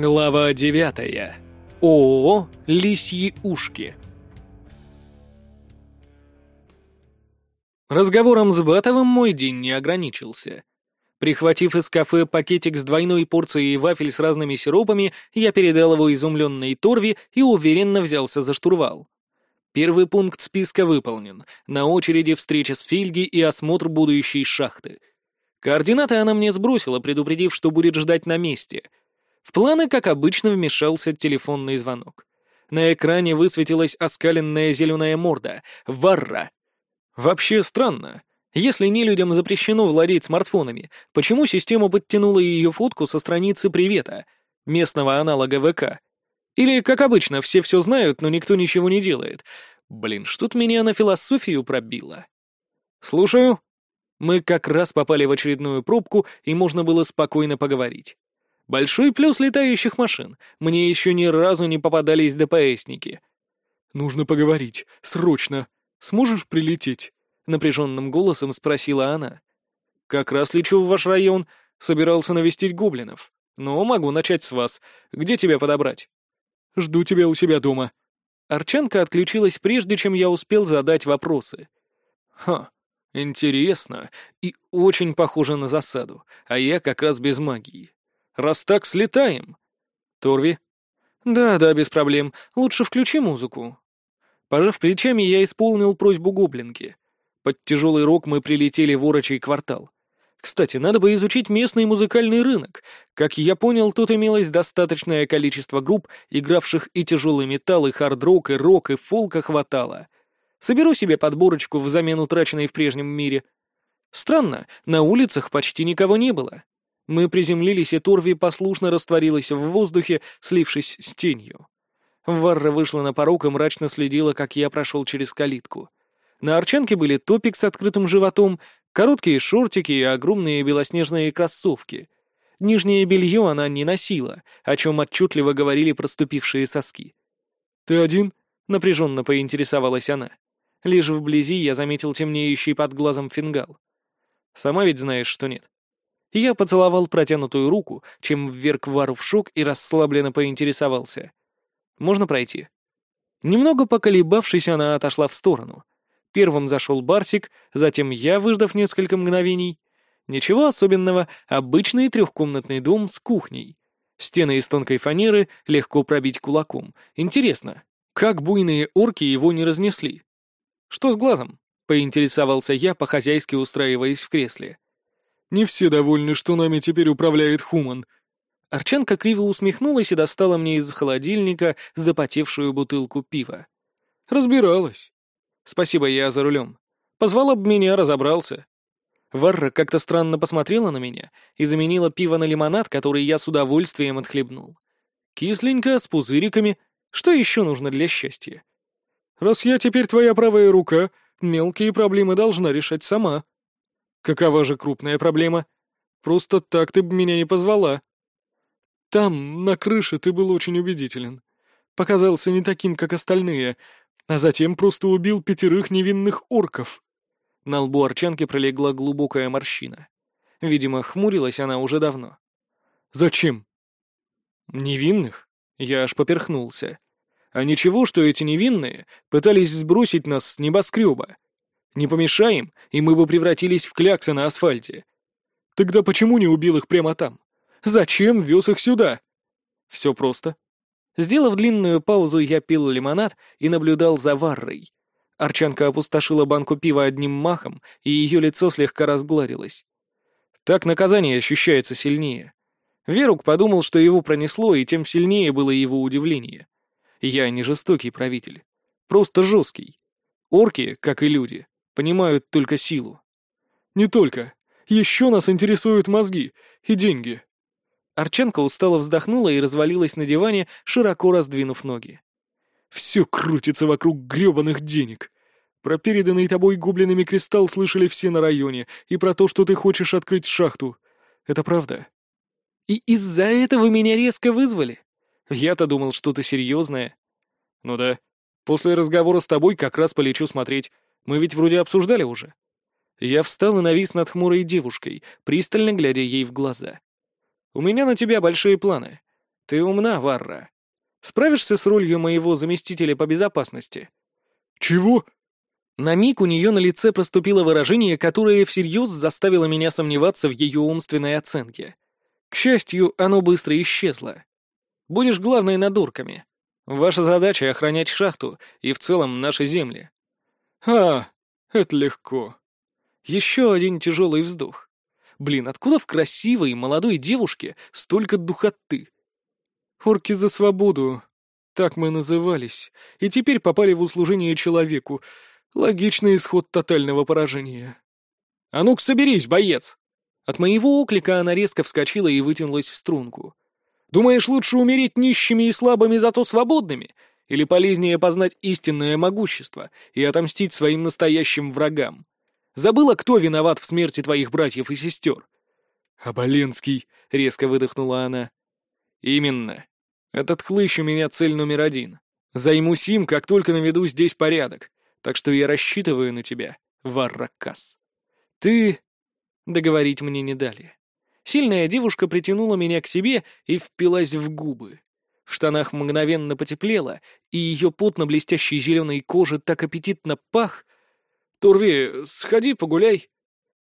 Глава девятая. ООО «Лисьи ушки». Разговором с Батовым мой день не ограничился. Прихватив из кафе пакетик с двойной порцией вафель с разными сиропами, я передал его изумленной Торви и уверенно взялся за штурвал. Первый пункт списка выполнен. На очереди встреча с Фильги и осмотр будущей шахты. Координаты она мне сбросила, предупредив, что будет ждать на месте. В планы, как обычно, вмешался телефонный звонок. На экране высветилась оскаленная зеленая морда. Варра. Вообще странно. Если не людям запрещено владеть смартфонами, почему система подтянула ее фотку со страницы «Привета», местного аналога ВК? Или, как обычно, все все знают, но никто ничего не делает. Блин, что-то меня на философию пробило. «Слушаю». Мы как раз попали в очередную пробку, и можно было спокойно поговорить. Большой плюс летающих машин. Мне еще ни разу не попадались ДПСники. «Нужно поговорить. Срочно. Сможешь прилететь?» Напряженным голосом спросила она. «Как раз лечу в ваш район. Собирался навестить гоблинов. Но могу начать с вас. Где тебя подобрать?» Жду тебя у себя дома». Арчанка отключилась прежде, чем я успел задать вопросы. «Ха, интересно. И очень похоже на засаду. А я как раз без магии. Раз так, слетаем». «Торви?» «Да, да, без проблем. Лучше включи музыку». Пожав плечами, я исполнил просьбу гоблинки. Под тяжелый рок мы прилетели в Орочий квартал. Кстати, надо бы изучить местный музыкальный рынок. Как я понял, тут имелось достаточное количество групп, игравших и тяжелый металл, и хард-рок, и рок, и фолка хватало. Соберу себе подборочку взамен утраченной в прежнем мире. Странно, на улицах почти никого не было. Мы приземлились, и Торви послушно растворилась в воздухе, слившись с тенью. Варра вышла на порог и мрачно следила, как я прошел через калитку. На арчанке были топик с открытым животом, Короткие шортики и огромные белоснежные кроссовки. Нижнее белье она не носила, о чем отчетливо говорили проступившие соски. «Ты один?» — напряженно поинтересовалась она. Лишь вблизи я заметил темнеющий под глазом фингал. Сама ведь знаешь, что нет. Я поцеловал протянутую руку, чем вверг Вару в шок и расслабленно поинтересовался. «Можно пройти?» Немного поколебавшись, она отошла в сторону — Первым зашел Барсик, затем я, выждав несколько мгновений. Ничего особенного, обычный трехкомнатный дом с кухней. Стены из тонкой фанеры легко пробить кулаком. Интересно, как буйные орки его не разнесли? Что с глазом? Поинтересовался я, по-хозяйски устраиваясь в кресле. «Не все довольны, что нами теперь управляет Хуман». Арчанка криво усмехнулась и достала мне из холодильника запотевшую бутылку пива. «Разбиралась. Спасибо, я за рулем. Позвала бы меня, разобрался. Варра как-то странно посмотрела на меня и заменила пиво на лимонад, который я с удовольствием отхлебнул. Кисленько, с пузыриками. Что еще нужно для счастья? «Раз я теперь твоя правая рука, мелкие проблемы должна решать сама». «Какова же крупная проблема? Просто так ты бы меня не позвала». «Там, на крыше, ты был очень убедителен. Показался не таким, как остальные, а затем просто убил пятерых невинных орков. На лбу Арчанки пролегла глубокая морщина. Видимо, хмурилась она уже давно. «Зачем?» «Невинных?» Я аж поперхнулся. «А ничего, что эти невинные пытались сбросить нас с небоскреба? Не помешаем, и мы бы превратились в кляксы на асфальте. Тогда почему не убил их прямо там? Зачем вез их сюда?» «Все просто. Сделав длинную паузу, я пил лимонад и наблюдал за Варрой. Арчанка опустошила банку пива одним махом, и ее лицо слегка разгладилось. Так наказание ощущается сильнее. Верук подумал, что его пронесло, и тем сильнее было его удивление. Я не жестокий правитель. Просто жесткий. Орки, как и люди, понимают только силу. Не только. Еще нас интересуют мозги и деньги. Арченко устало вздохнула и развалилась на диване, широко раздвинув ноги. «Все крутится вокруг гребаных денег. Про переданный тобой гоблинами кристалл слышали все на районе, и про то, что ты хочешь открыть шахту. Это правда?» «И из-за этого меня резко вызвали? Я-то думал, что-то серьезное». «Ну да. После разговора с тобой как раз полечу смотреть. Мы ведь вроде обсуждали уже». Я встал и навис над хмурой девушкой, пристально глядя ей в глаза. У меня на тебя большие планы. Ты умна, Варра. Справишься с ролью моего заместителя по безопасности? Чего? На миг у нее на лице проступило выражение, которое всерьез заставило меня сомневаться в ее умственной оценке. К счастью, оно быстро исчезло. Будешь главной над орками. Ваша задача — охранять шахту и в целом наши земли. А, это легко. Еще один тяжелый вздох. Блин, откуда в красивой молодой девушке столько духоты? Орки за свободу. Так мы назывались. И теперь попали в услужение человеку. Логичный исход тотального поражения. «А ну-ка соберись, боец!» От моего оклика она резко вскочила и вытянулась в струнку. «Думаешь, лучше умереть нищими и слабыми, зато свободными? Или полезнее познать истинное могущество и отомстить своим настоящим врагам? Забыла, кто виноват в смерти твоих братьев и сестер?» «Оболенский», — резко выдохнула она. «Именно. Этот хлыщ у меня цель номер один. Займусь им, как только наведу здесь порядок. Так что я рассчитываю на тебя, Варракас. Ты...» Договорить мне не дали. Сильная девушка притянула меня к себе и впилась в губы. В штанах мгновенно потеплело, и ее пот на блестящей зеленой коже так аппетитно пах. «Турви, сходи погуляй!»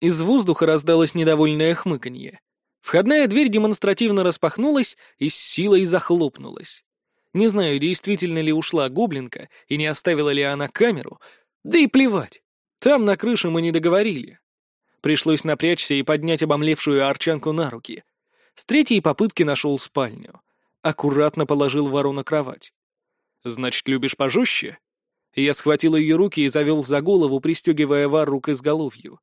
Из воздуха раздалось недовольное хмыканье. Входная дверь демонстративно распахнулась и с силой захлопнулась. Не знаю, действительно ли ушла гоблинка и не оставила ли она камеру, да и плевать. Там на крыше мы не договорили. Пришлось напрячься и поднять обомлевшую арчанку на руки. С третьей попытки нашел спальню. Аккуратно положил вору на кровать. «Значит, любишь пожестче?» Я схватил ее руки и завел за голову, пристегивая вару к изголовью.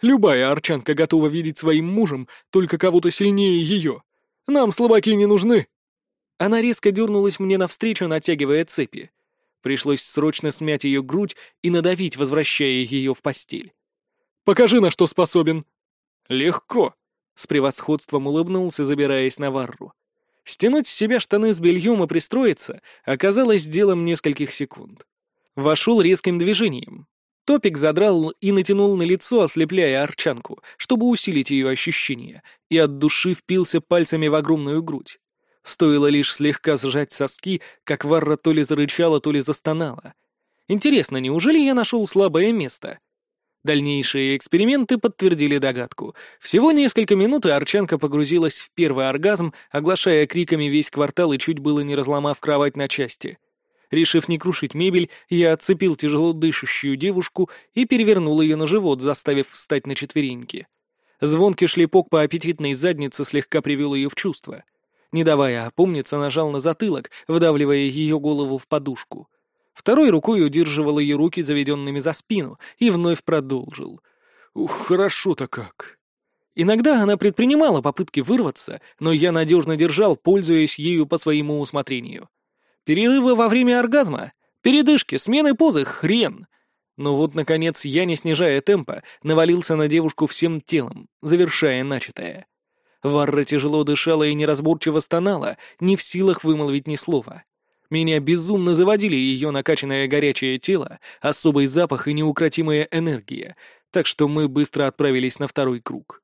Любая арчанка готова видеть своим мужем только кого-то сильнее ее. Нам слабаки не нужны». Она резко дернулась мне навстречу, натягивая цепи. Пришлось срочно смять ее грудь и надавить, возвращая ее в постель. «Покажи, на что способен». «Легко», — с превосходством улыбнулся, забираясь на варру. Стянуть с себя штаны с бельем и пристроиться оказалось делом нескольких секунд. Вошел резким движением, Топик задрал и натянул на лицо, ослепляя арчанку, чтобы усилить ее ощущения, и от души впился пальцами в огромную грудь. Стоило лишь слегка сжать соски, как Варра то ли зарычала, то ли застонала. Интересно, неужели я нашел слабое место? Дальнейшие эксперименты подтвердили догадку. Всего несколько минут, и Арчанка погрузилась в первый оргазм, оглашая криками весь квартал и чуть было не разломав кровать на части. Решив не крушить мебель, я отцепил тяжело дышащую девушку и перевернул ее на живот, заставив встать на четвереньки. Звонкий шлепок по аппетитной заднице слегка привел ее в чувство. Не давая опомниться, нажал на затылок, выдавливая ее голову в подушку. Второй рукой удерживал ее руки, заведенными за спину, и вновь продолжил. «Ух, хорошо-то как!» Иногда она предпринимала попытки вырваться, но я надежно держал, пользуясь ею по своему усмотрению. Перерывы во время оргазма, передышки, смены позы — хрен. Но вот, наконец, я, не снижая темпа, навалился на девушку всем телом, завершая начатое. Варра тяжело дышала и неразборчиво стонала, не в силах вымолвить ни слова. Меня безумно заводили ее накачанное горячее тело, особый запах и неукротимая энергия, так что мы быстро отправились на второй круг.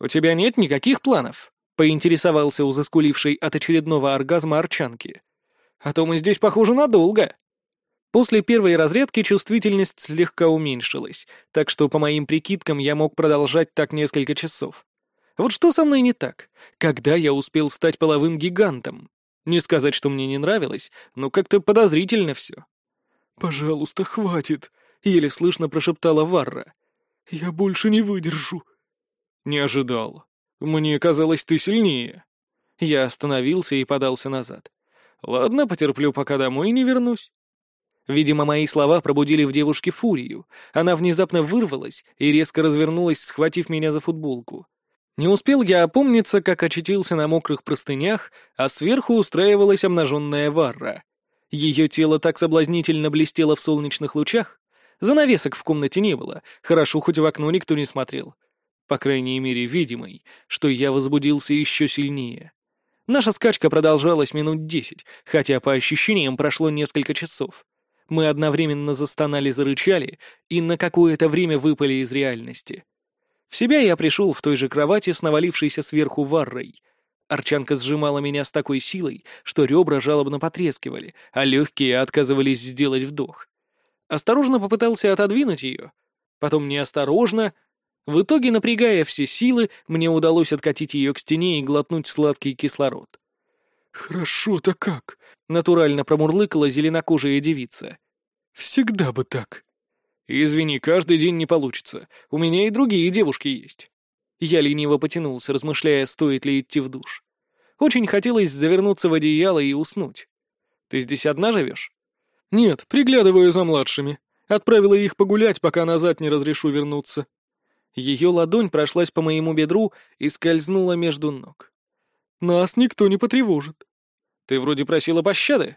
«У тебя нет никаких планов?» — поинтересовался у заскулившей от очередного оргазма арчанки. А то мы здесь, похоже, надолго». После первой разрядки чувствительность слегка уменьшилась, так что, по моим прикидкам, я мог продолжать так несколько часов. Вот что со мной не так? Когда я успел стать половым гигантом? Не сказать, что мне не нравилось, но как-то подозрительно все. «Пожалуйста, хватит», — еле слышно прошептала Варра. «Я больше не выдержу». «Не ожидал. Мне казалось, ты сильнее». Я остановился и подался назад. Ладно, потерплю, пока домой не вернусь. Видимо, мои слова пробудили в девушке фурию. Она внезапно вырвалась и резко развернулась, схватив меня за футболку. Не успел я опомниться, как очутился на мокрых простынях, а сверху устраивалась обнаженная варра. Ее тело так соблазнительно блестело в солнечных лучах. Занавесок в комнате не было, хорошо, хоть в окно никто не смотрел. По крайней мере, видимый, что я возбудился еще сильнее. Наша скачка продолжалась минут десять, хотя по ощущениям прошло несколько часов. Мы одновременно застонали-зарычали и на какое-то время выпали из реальности. В себя я пришел в той же кровати с навалившейся сверху варрой. Арчанка сжимала меня с такой силой, что ребра жалобно потрескивали, а легкие отказывались сделать вдох. Осторожно попытался отодвинуть ее. Потом неосторожно. В итоге, напрягая все силы, мне удалось откатить ее к стене и глотнуть сладкий кислород. «Хорошо-то как?» — натурально промурлыкала зеленокожая девица. «Всегда бы так». «Извини, каждый день не получится. У меня и другие девушки есть». Я лениво потянулся, размышляя, стоит ли идти в душ. Очень хотелось завернуться в одеяло и уснуть. «Ты здесь одна живешь?» «Нет, приглядываю за младшими. Отправила их погулять, пока назад не разрешу вернуться». Ее ладонь прошлась по моему бедру и скользнула между ног. «Нас никто не потревожит». «Ты вроде просила пощады?»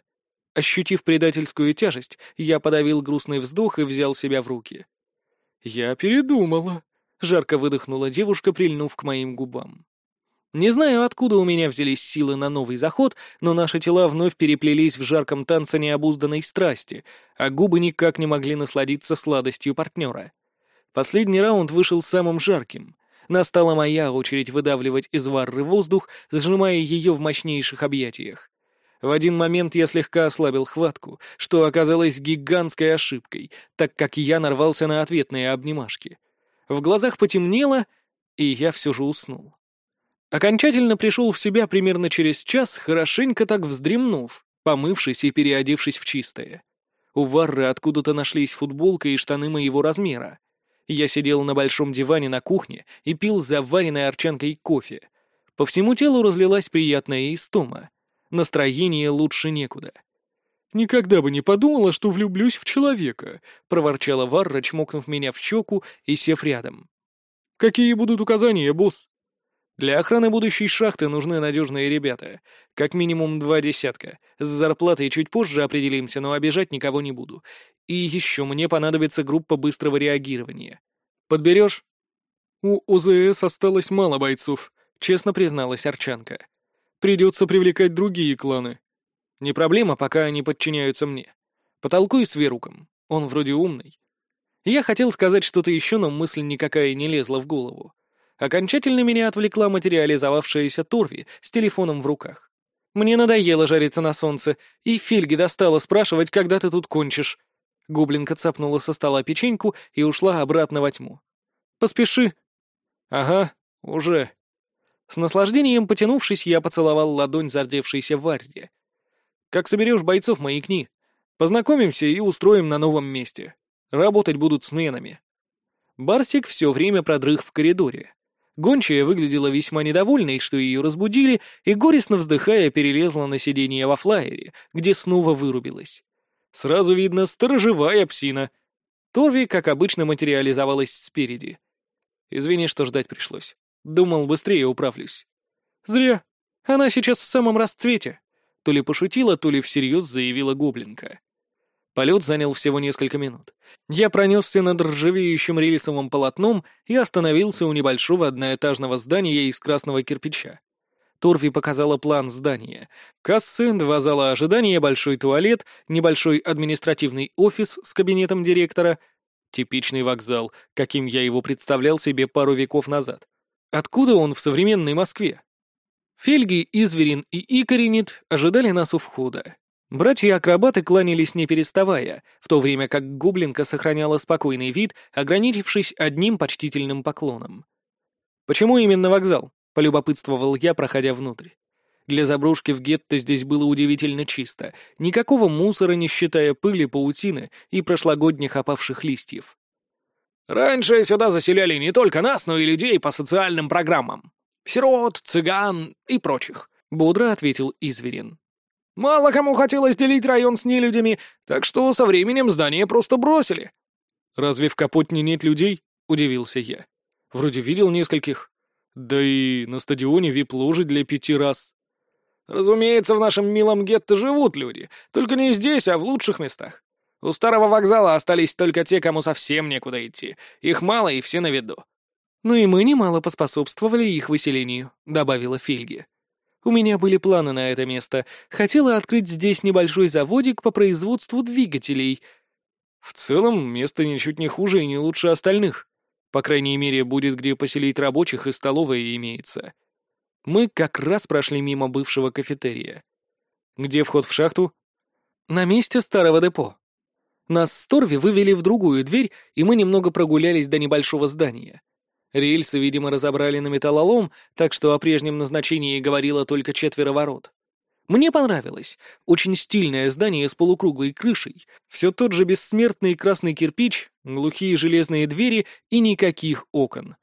Ощутив предательскую тяжесть, я подавил грустный вздох и взял себя в руки. «Я передумала», — жарко выдохнула девушка, прильнув к моим губам. Не знаю, откуда у меня взялись силы на новый заход, но наши тела вновь переплелись в жарком танце необузданной страсти, а губы никак не могли насладиться сладостью партнера. Последний раунд вышел самым жарким. Настала моя очередь выдавливать из варры воздух, сжимая ее в мощнейших объятиях. В один момент я слегка ослабил хватку, что оказалось гигантской ошибкой, так как я нарвался на ответные обнимашки. В глазах потемнело, и я все же уснул. Окончательно пришел в себя примерно через час, хорошенько так вздремнув, помывшись и переодевшись в чистое. У Варры откуда-то нашлись футболка и штаны моего размера. Я сидел на большом диване на кухне и пил заваренной арчанкой кофе. По всему телу разлилась приятная истома. Настроение лучше некуда. «Никогда бы не подумала, что влюблюсь в человека», — проворчала Варра, чмокнув меня в щеку и сев рядом. «Какие будут указания, босс?» «Для охраны будущей шахты нужны надежные ребята. Как минимум два десятка. С зарплатой чуть позже определимся, но обижать никого не буду. И еще мне понадобится группа быстрого реагирования. Подберешь?» «У ОЗС осталось мало бойцов», — честно призналась Арчанка. Придется привлекать другие кланы. Не проблема, пока они подчиняются мне. Потолкуй с Веруком. Он вроде умный. Я хотел сказать что-то еще, но мысль никакая не лезла в голову. Окончательно меня отвлекла материализовавшаяся Торви с телефоном в руках. Мне надоело жариться на солнце, и Фильги достала спрашивать, когда ты тут кончишь. Гоблинка цапнула со стола печеньку и ушла обратно во тьму. «Поспеши». «Ага, уже», с наслаждением потянувшись, я поцеловал ладонь зардевшейся Варре. «Как соберешь бойцов, маякни. Познакомимся и устроим на новом месте. Работать будут сменами». Барсик все время продрых в коридоре. Гончая выглядела весьма недовольной, что ее разбудили, и горестно вздыхая перелезла на сиденье во флайере, где снова вырубилась. Сразу видно, сторожевая псина. Торви, как обычно, материализовалась спереди. Извини, что ждать пришлось. Думал, быстрее управлюсь. Зря. Она сейчас в самом расцвете. То ли пошутила, то ли всерьез заявила гоблинка. Полет занял всего несколько минут. Я пронесся над ржавеющим рельсовым полотном и остановился у небольшого одноэтажного здания из красного кирпича. Торфи показала план здания. Кассы, два зала ожидания, большой туалет, небольшой административный офис с кабинетом директора. Типичный вокзал, каким я его представлял себе пару веков назад. Откуда он в современной Москве? Фельги, Изверин и Икоренит ожидали нас у входа. Братья-акробаты кланялись не переставая, в то время как Гублинка сохраняла спокойный вид, ограничившись одним почтительным поклоном. «Почему именно вокзал?» — полюбопытствовал я, проходя внутрь. Для заброшки в гетто здесь было удивительно чисто, никакого мусора, не считая пыли, паутины и прошлогодних опавших листьев. Раньше сюда заселяли не только нас, но и людей по социальным программам. Сирот, цыган и прочих», — бодро ответил Изверин. «Мало кому хотелось делить район с нелюдями, так что со временем здание просто бросили». «Разве в Капотне нет людей?» — удивился я. «Вроде видел нескольких. Да и на стадионе вип-ложи для пяти раз». «Разумеется, в нашем милом гетто живут люди, только не здесь, а в лучших местах. У старого вокзала остались только те, кому совсем некуда идти. Их мало, и все на виду». «Ну и мы немало поспособствовали их выселению», — добавила Фельги. «У меня были планы на это место. Хотела открыть здесь небольшой заводик по производству двигателей. В целом, место ничуть не хуже и не лучше остальных. По крайней мере, будет где поселить рабочих и столовая имеется». Мы как раз прошли мимо бывшего кафетерия. Где вход в шахту? На месте старого депо. Нас с Торви вывели в другую дверь, и мы немного прогулялись до небольшого здания. Рельсы, видимо, разобрали на металлолом, так что о прежнем назначении говорило только четверо ворот. Мне понравилось. Очень стильное здание с полукруглой крышей, все тот же бессмертный красный кирпич, глухие железные двери и никаких окон.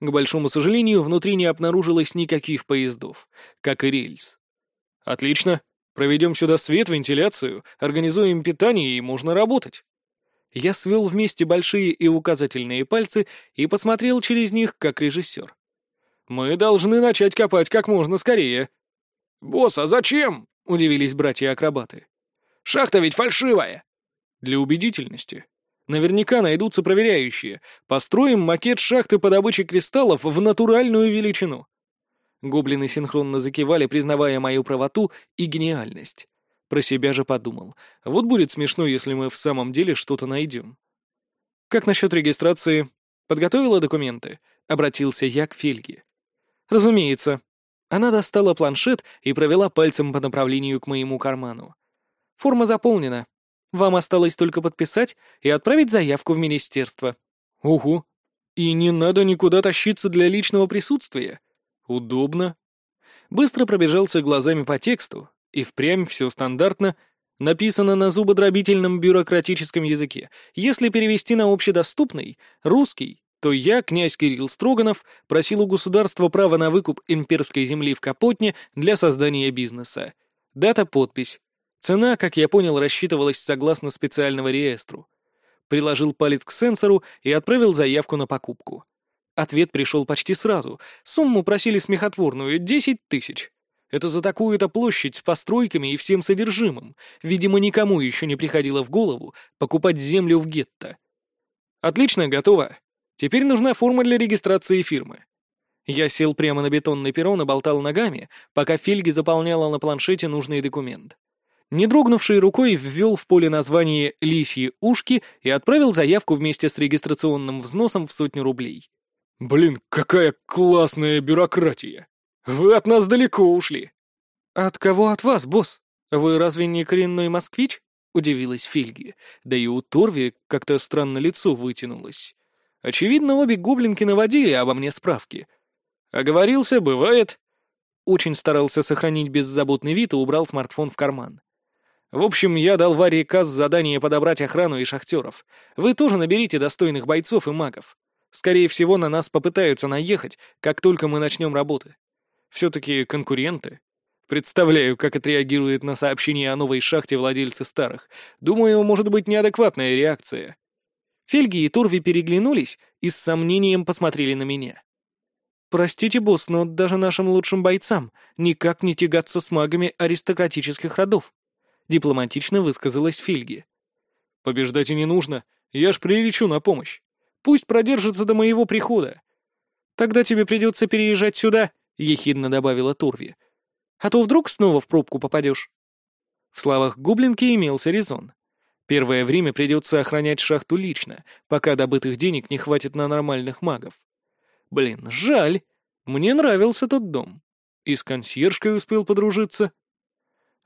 К большому сожалению, внутри не обнаружилось никаких поездов, как и рельс. Отлично. Проведем сюда свет, вентиляцию, организуем питание и можно работать. Я свел вместе большие и указательные пальцы и посмотрел через них, как режиссер. Мы должны начать копать как можно скорее. «Босс, а зачем?» — удивились братья-акробаты. «Шахта ведь фальшивая!» «Для убедительности. Наверняка найдутся проверяющие. Построим макет шахты по добыче кристаллов в натуральную величину». Гоблины синхронно закивали, признавая мою правоту и гениальность. Про себя же подумал. Вот будет смешно, если мы в самом деле что-то найдем. «Как насчет регистрации? Подготовила документы?» — обратился я к Фельге. «Разумеется», она достала планшет и провела пальцем по направлению к моему карману. «Форма заполнена. Вам осталось только подписать и отправить заявку в министерство». «Угу. И не надо никуда тащиться для личного присутствия. Удобно». Быстро пробежался глазами по тексту, и впрямь все стандартно, написано на зубодробительном бюрократическом языке. Если перевести на общедоступный, русский, то я, князь Кирилл Строганов, просил у государства право на выкуп имперской земли в Капотне для создания бизнеса. Дата-подпись. Цена, как я понял, рассчитывалась согласно специального реестру. Приложил палец к сенсору и отправил заявку на покупку. Ответ пришел почти сразу. Сумму просили смехотворную — 10 тысяч. Это за такую-то площадь с постройками и всем содержимым. Видимо, никому еще не приходило в голову покупать землю в гетто. «Отлично, готово. Теперь нужна форма для регистрации фирмы. Я сел прямо на бетонный перрон и болтал ногами, пока Фельги заполняла на планшете нужный документ. Не дрогнувшей рукой ввел в поле название «Лисьи ушки» и отправил заявку вместе с регистрационным взносом в сотню рублей. «Блин, какая классная бюрократия! Вы от нас далеко ушли!» «От кого от вас, босс? Вы разве не коренной москвич?» — удивилась Фильги. Да и у Торви как-то странно лицо вытянулось. Очевидно, обе гоблинки наводили обо мне справки. Оговорился, бывает. Очень старался сохранить беззаботный вид и убрал смартфон в карман. В общем, я дал Варе Каз задание подобрать охрану и шахтеров. Вы тоже наберите достойных бойцов и магов. Скорее всего, на нас попытаются наехать, как только мы начнем работы. Все-таки конкуренты. Представляю, как отреагирует на сообщение о новой шахте владельцы старых. Думаю, может быть неадекватная реакция. Фельги и Турви переглянулись и с сомнением посмотрели на меня. «Простите, босс, но даже нашим лучшим бойцам никак не тягаться с магами аристократических родов», — дипломатично высказалась Фельги. «Побеждать и не нужно. Я ж прилечу на помощь. Пусть продержится до моего прихода». «Тогда тебе придется переезжать сюда», — ехидно добавила Турви. «А то вдруг снова в пробку попадешь». В словах гоблинки имелся резон. Первое время придется охранять шахту лично, пока добытых денег не хватит на нормальных магов. Блин, жаль. Мне нравился тот дом. И с консьержкой успел подружиться.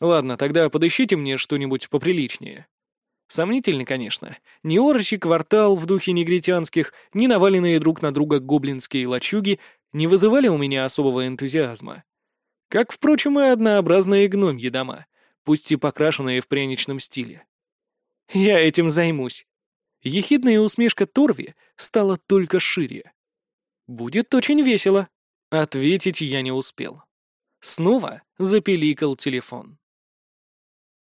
Ладно, тогда подыщите мне что-нибудь поприличнее. Сомнительно, конечно. Ни орочий квартал в духе негритянских, ни наваленные друг на друга гоблинские лачуги не вызывали у меня особого энтузиазма. Как, впрочем, и однообразные гномьи дома, пусть и покрашенные в пряничном стиле. Я этим займусь. Ехидная усмешка Торви стала только шире. Будет очень весело. Ответить я не успел. Снова запеликал телефон.